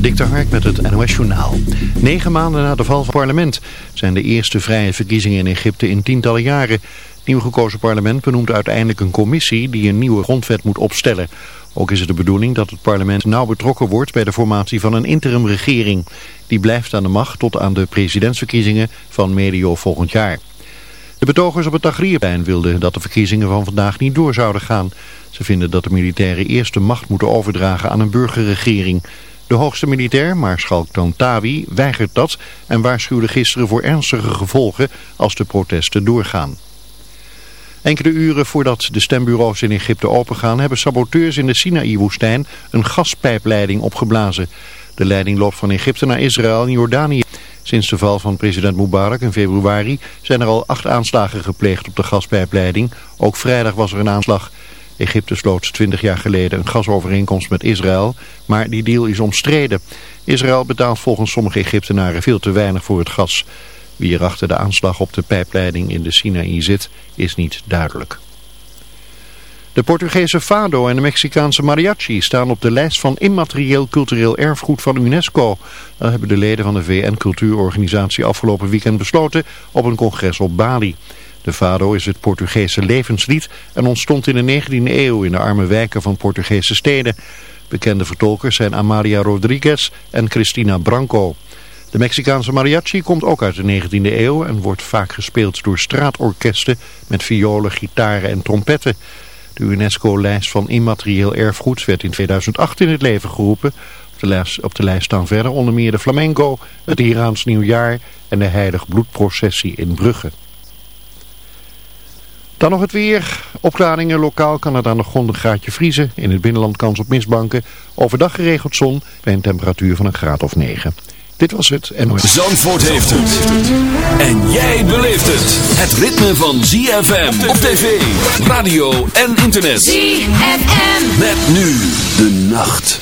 Dik Hark met het NOS Journaal. Negen maanden na de val van het parlement zijn de eerste vrije verkiezingen in Egypte in tientallen jaren. Het nieuw gekozen parlement benoemt uiteindelijk een commissie die een nieuwe grondwet moet opstellen. Ook is het de bedoeling dat het parlement nauw betrokken wordt bij de formatie van een interimregering. Die blijft aan de macht tot aan de presidentsverkiezingen van medio volgend jaar. De betogers op het Tagrierplein wilden dat de verkiezingen van vandaag niet door zouden gaan. Ze vinden dat de militairen eerst de macht moeten overdragen aan een burgerregering. De hoogste militair, Maarschalk Tantawi, weigert dat en waarschuwde gisteren voor ernstige gevolgen als de protesten doorgaan. Enkele uren voordat de stembureaus in Egypte opengaan hebben saboteurs in de Sinaï-woestijn een gaspijpleiding opgeblazen. De leiding loopt van Egypte naar Israël en Jordanië. Sinds de val van president Mubarak in februari zijn er al acht aanslagen gepleegd op de gaspijpleiding. Ook vrijdag was er een aanslag. Egypte sloot 20 jaar geleden een gasovereenkomst met Israël, maar die deal is omstreden. Israël betaalt volgens sommige Egyptenaren veel te weinig voor het gas. Wie er achter de aanslag op de pijpleiding in de Sinaï zit, is niet duidelijk. De Portugese Fado en de Mexicaanse Mariachi staan op de lijst van immaterieel cultureel erfgoed van UNESCO. Dat hebben de leden van de VN-cultuurorganisatie afgelopen weekend besloten op een congres op Bali. De fado is het Portugese levenslied en ontstond in de 19e eeuw in de arme wijken van Portugese steden. Bekende vertolkers zijn Amalia Rodriguez en Cristina Branco. De Mexicaanse mariachi komt ook uit de 19e eeuw en wordt vaak gespeeld door straatorkesten met violen, gitaren en trompetten. De UNESCO-lijst van immaterieel erfgoed werd in 2008 in het leven geroepen. Op de, lijst, op de lijst staan verder onder meer de flamenco, het Iraans nieuwjaar en de heilig bloedprocessie in Brugge. Dan nog het weer. Opklaringen lokaal kan het aan de grond een graadje vriezen. In het binnenland kans op mistbanken. Overdag geregeld zon bij een temperatuur van een graad of 9. Dit was het NOS. Zandvoort heeft het. En jij beleeft het. Het ritme van ZFM op tv, radio en internet. ZFM. Met nu de nacht.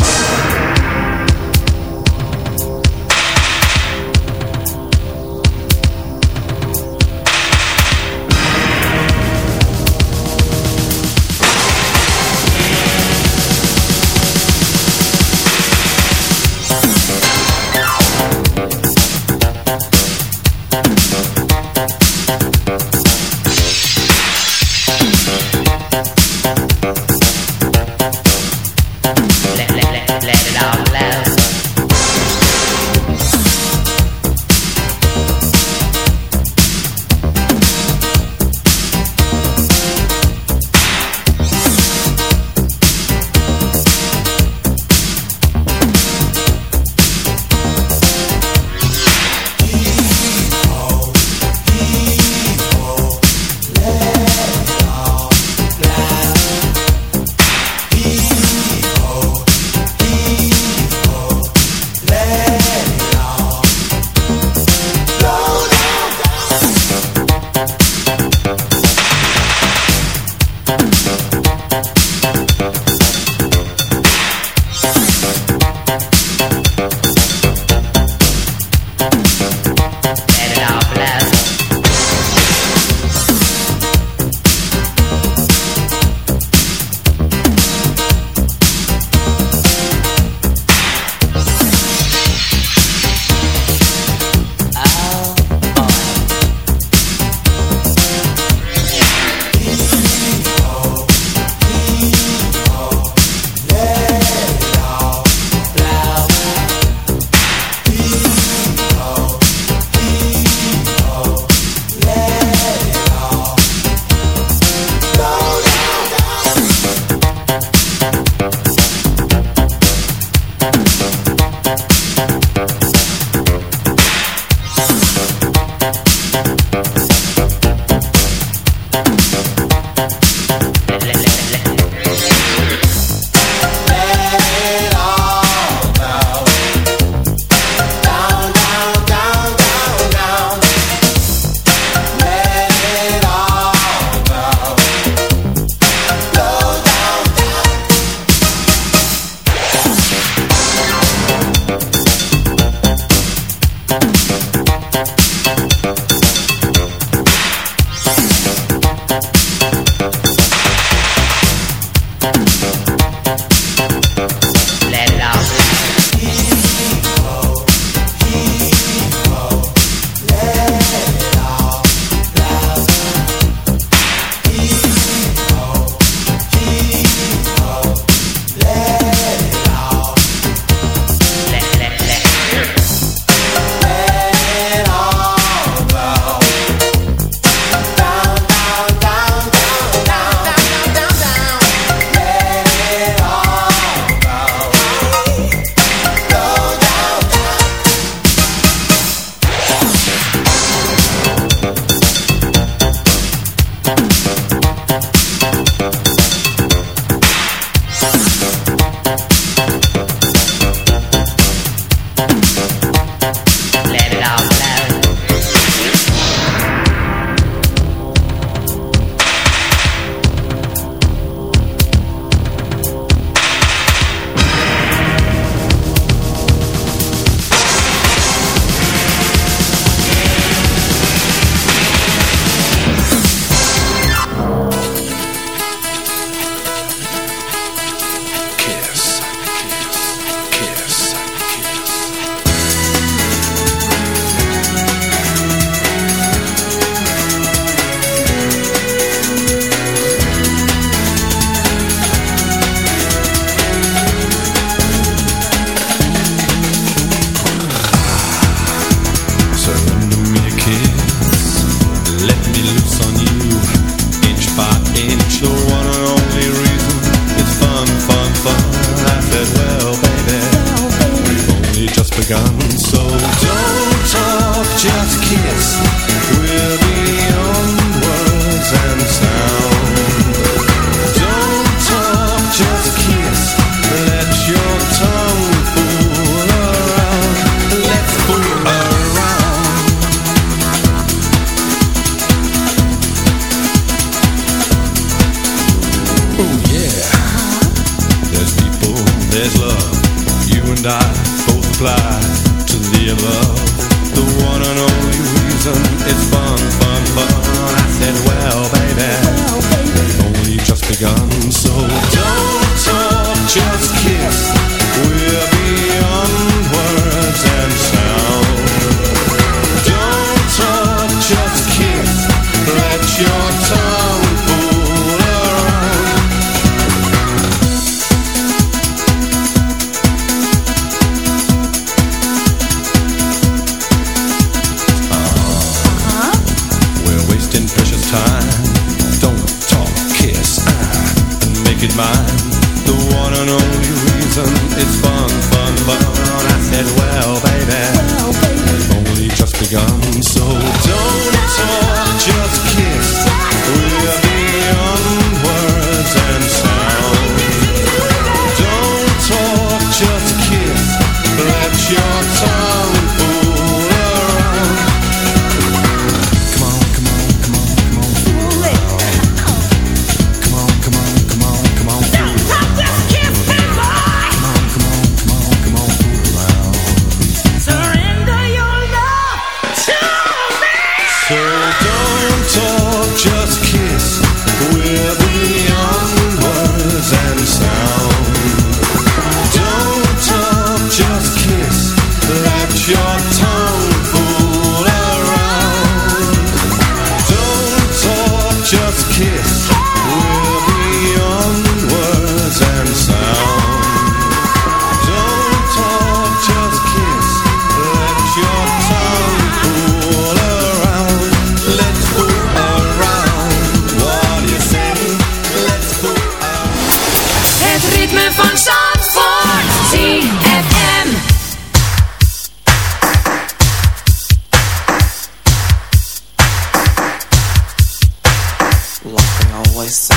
always say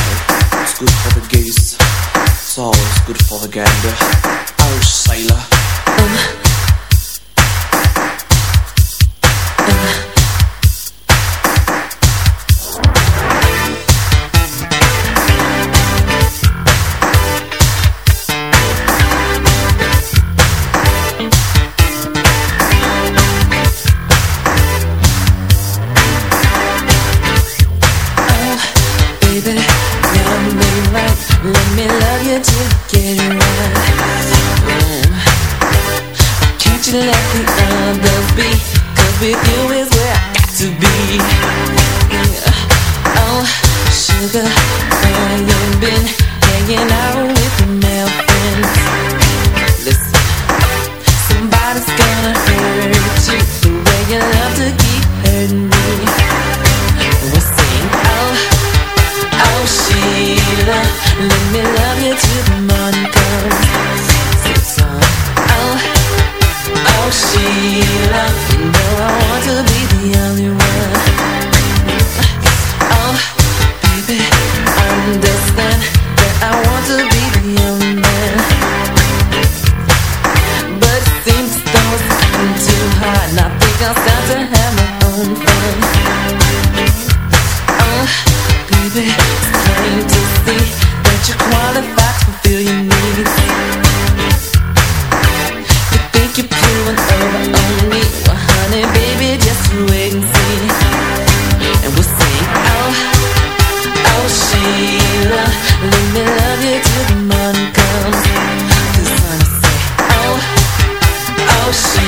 it's good for the geese, it's always good for the gander, Irish sailor. Um.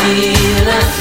feeling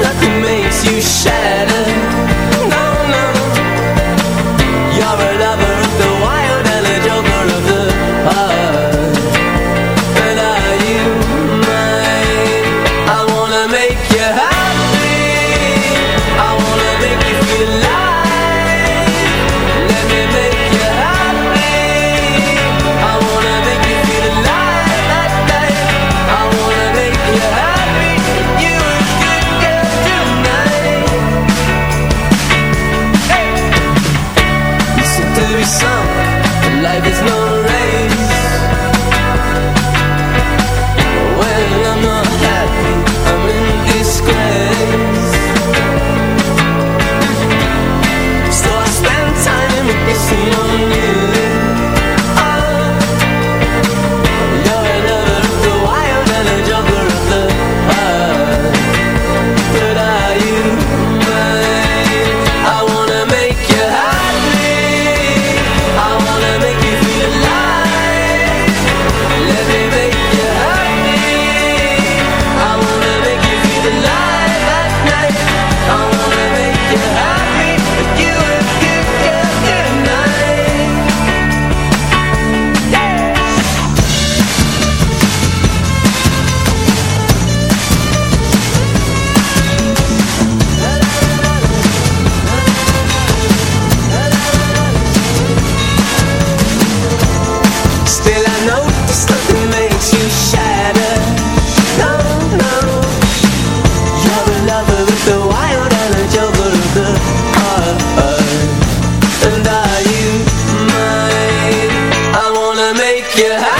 Nothing makes you shatter. Yeah.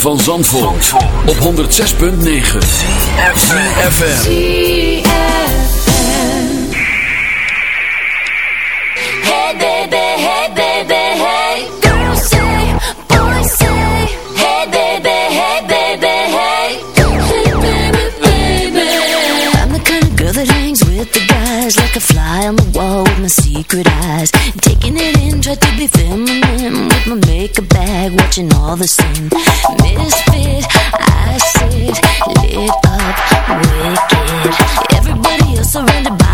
Van Zandvoort, op 106.9 FM. Hey baby, hey baby, hey. Girls say, boys say. Hey baby, hey baby, hey. Hey baby, baby. I'm the kind of girl that hangs with the guys Like a fly on the wall with my secret eyes it in, try to be feminine With my makeup bag, watching all the sin Misfit, I sit Lit up, wicked. Everybody else surrounded by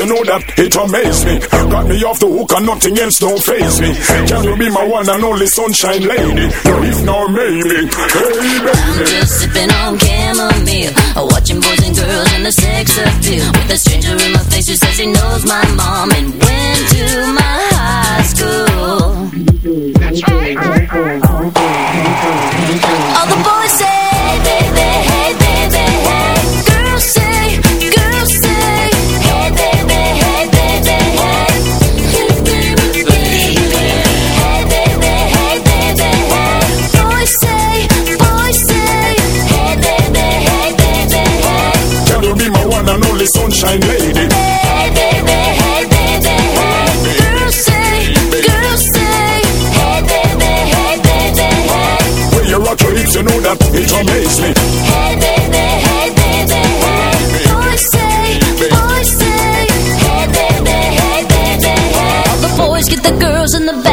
you know that it amaze me. Got me off the hook and nothing else don't phase me. Can you be my one and only sunshine lady? No, if not, maybe. Hey, I'm just sipping on chamomile Watching boys and girls in the sex appeal With a stranger in my face who says he knows my mom And went to my high school All the boys say, sunshine lady? Hey baby, hey baby, hey. Girls say, girls say, hey baby, hey baby, hey. When you rock your hips, you know that it amaze me. Hey baby, hey baby, hey. Boys say, boys say, hey baby, hey baby, hey. All the boys get the girls in the back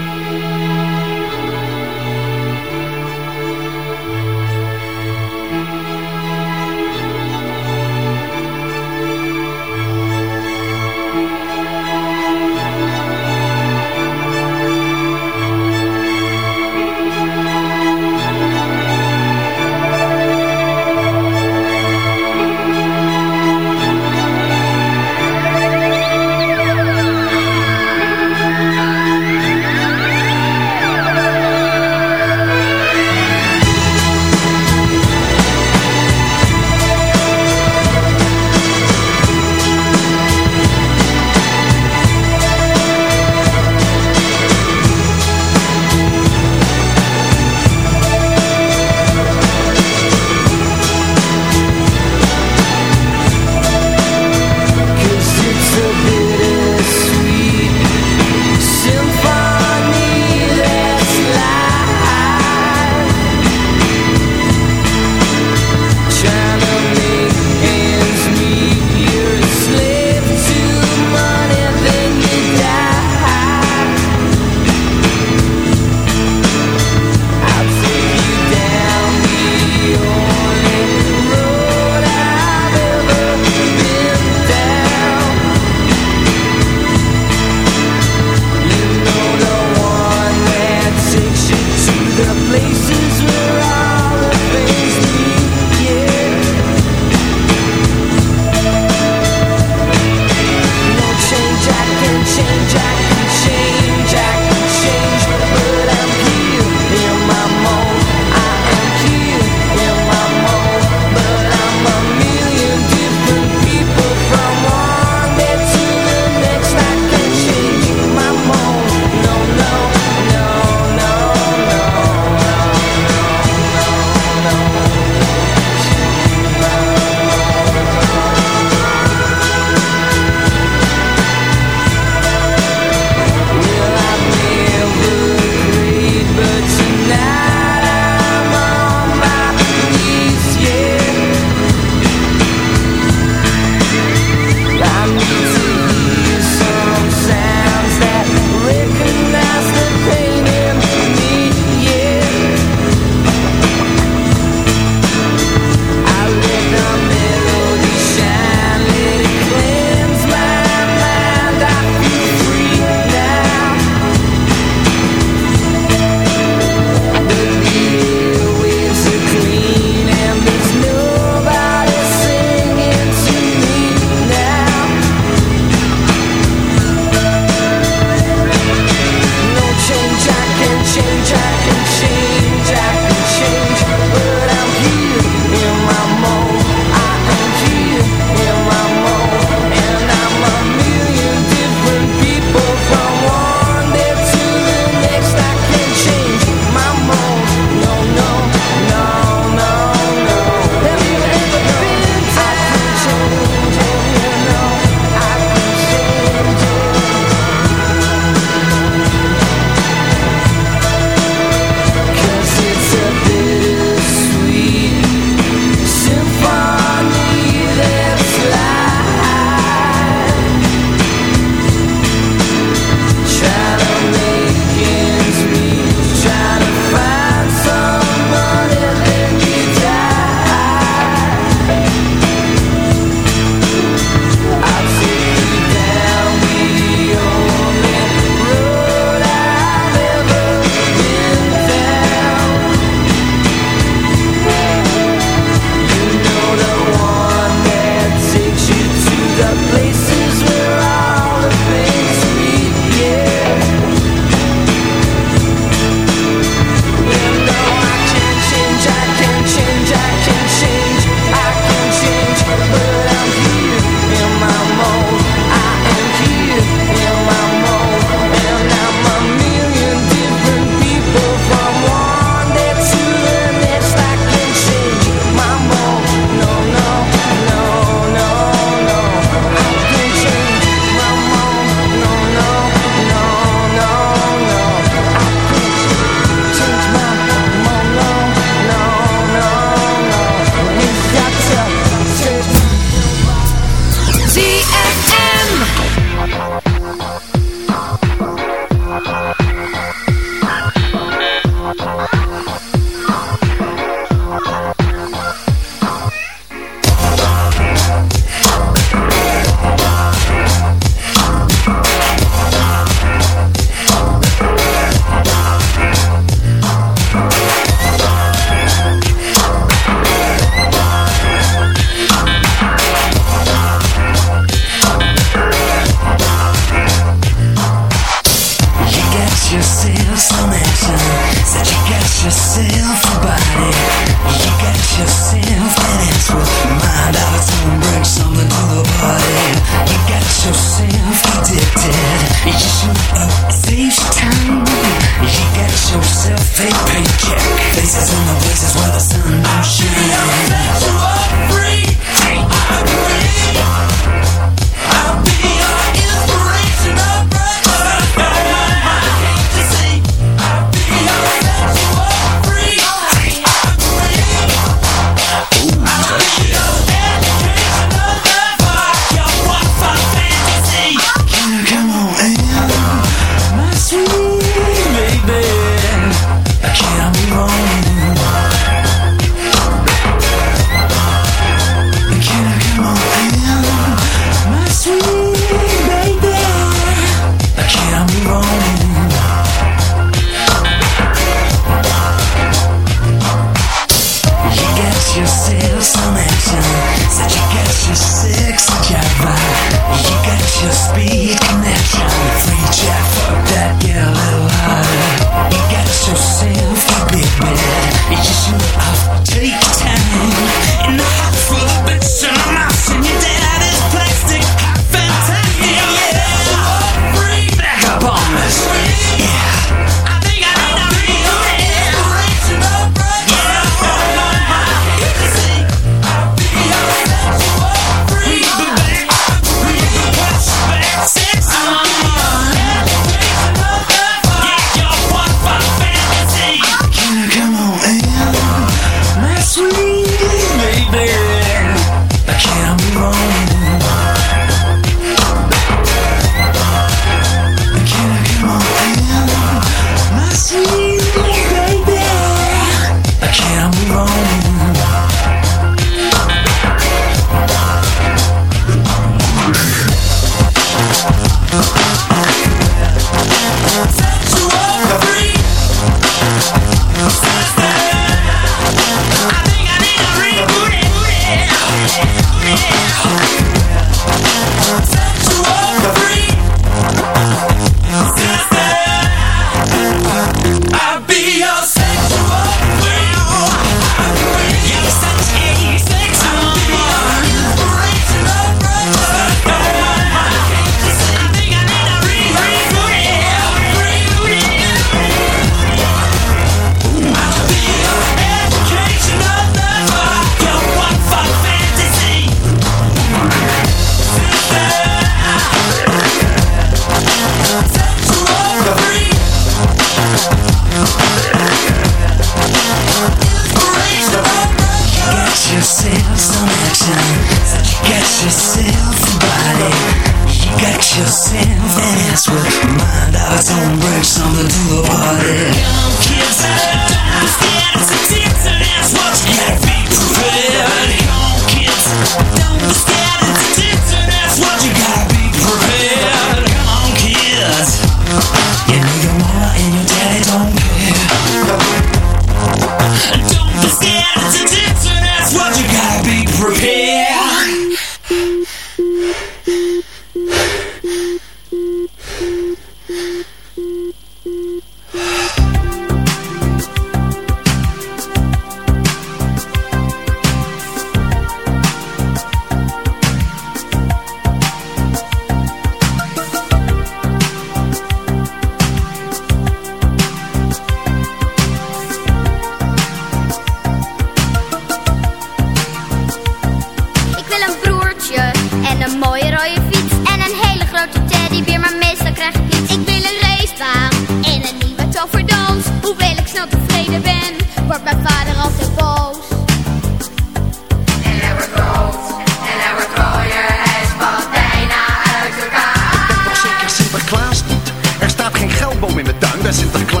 in de tuin